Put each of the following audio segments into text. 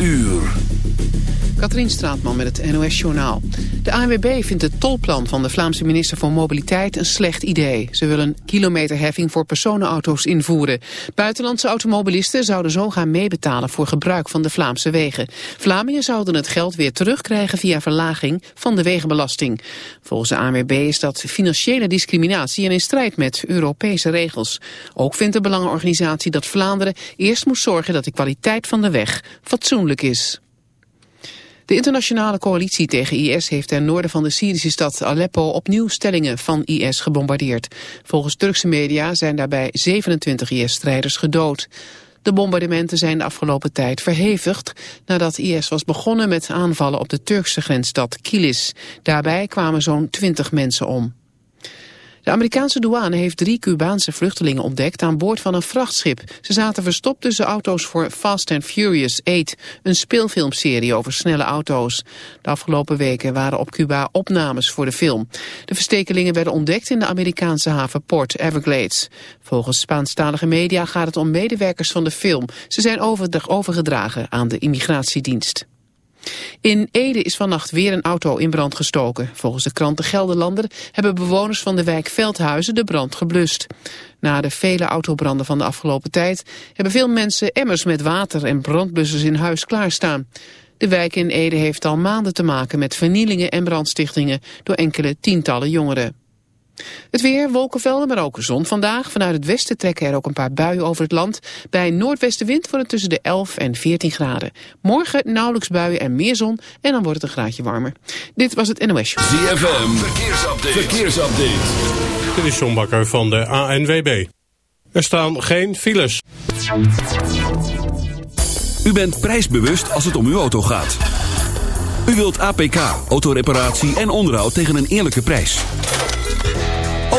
uur. Katrien Straatman met het NOS-journaal. De ANWB vindt het tolplan van de Vlaamse minister voor Mobiliteit een slecht idee. Ze willen kilometerheffing voor personenauto's invoeren. Buitenlandse automobilisten zouden zo gaan meebetalen voor gebruik van de Vlaamse wegen. Vlamingen zouden het geld weer terugkrijgen via verlaging van de wegenbelasting. Volgens de ANWB is dat financiële discriminatie en in strijd met Europese regels. Ook vindt de belangenorganisatie dat Vlaanderen eerst moet zorgen dat de kwaliteit van de weg fatsoenlijk is. De internationale coalitie tegen IS heeft ten noorden van de Syrische stad Aleppo opnieuw stellingen van IS gebombardeerd. Volgens Turkse media zijn daarbij 27 IS-strijders gedood. De bombardementen zijn de afgelopen tijd verhevigd nadat IS was begonnen met aanvallen op de Turkse grensstad Kilis. Daarbij kwamen zo'n 20 mensen om. De Amerikaanse douane heeft drie Cubaanse vluchtelingen ontdekt aan boord van een vrachtschip. Ze zaten verstopt tussen auto's voor Fast and Furious 8, een speelfilmserie over snelle auto's. De afgelopen weken waren op Cuba opnames voor de film. De verstekelingen werden ontdekt in de Amerikaanse haven Port Everglades. Volgens Spaanstalige media gaat het om medewerkers van de film. Ze zijn overgedragen aan de immigratiedienst. In Ede is vannacht weer een auto in brand gestoken. Volgens de krant De Gelderlander hebben bewoners van de wijk Veldhuizen de brand geblust. Na de vele autobranden van de afgelopen tijd hebben veel mensen emmers met water en brandblussers in huis klaarstaan. De wijk in Ede heeft al maanden te maken met vernielingen en brandstichtingen door enkele tientallen jongeren. Het weer, wolkenvelden, maar ook zon vandaag. Vanuit het westen trekken er ook een paar buien over het land. Bij noordwestenwind wordt het tussen de 11 en 14 graden. Morgen nauwelijks buien en meer zon en dan wordt het een graadje warmer. Dit was het NOS Show. ZFM, verkeersupdate. verkeersupdate. Dit is John Bakker van de ANWB. Er staan geen files. U bent prijsbewust als het om uw auto gaat. U wilt APK, autoreparatie en onderhoud tegen een eerlijke prijs.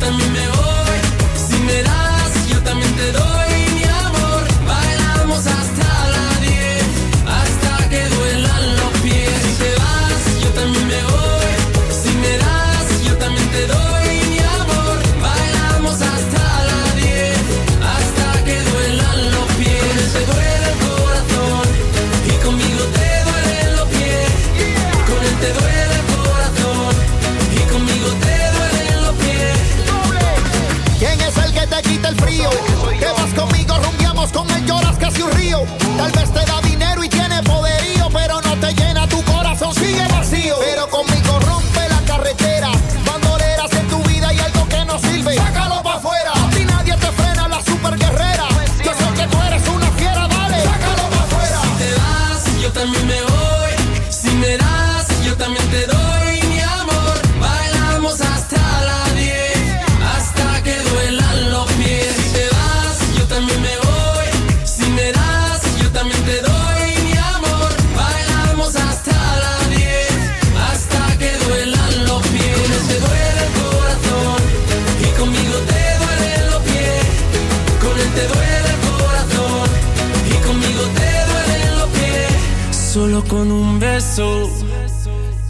também me meu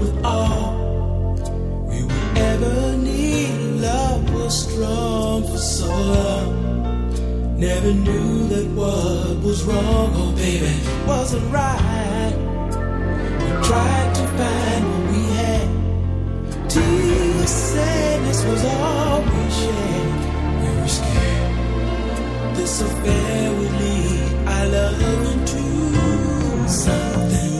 with all we would ever need. Love was strong for so long. Never knew that what was wrong, oh baby, wasn't right. We tried to find what we had. Tears, sadness was all we shared. We were scared this affair would lead our love into something.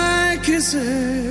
kisses.